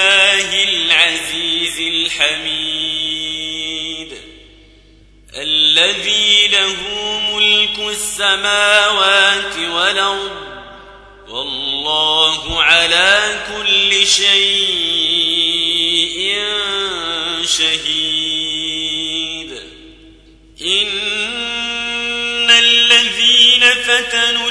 بالله العزيز الحميد الذي له ملك السماوات والأرض والله على كل شيء شهيد. إن الذين فتنوا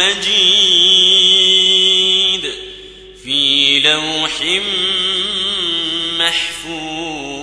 مجيد في لوح محفوظ.